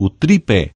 o tripé.